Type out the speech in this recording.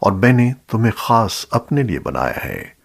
اور میں نے تمہیں خاص اپنے لیے بنایا ہے۔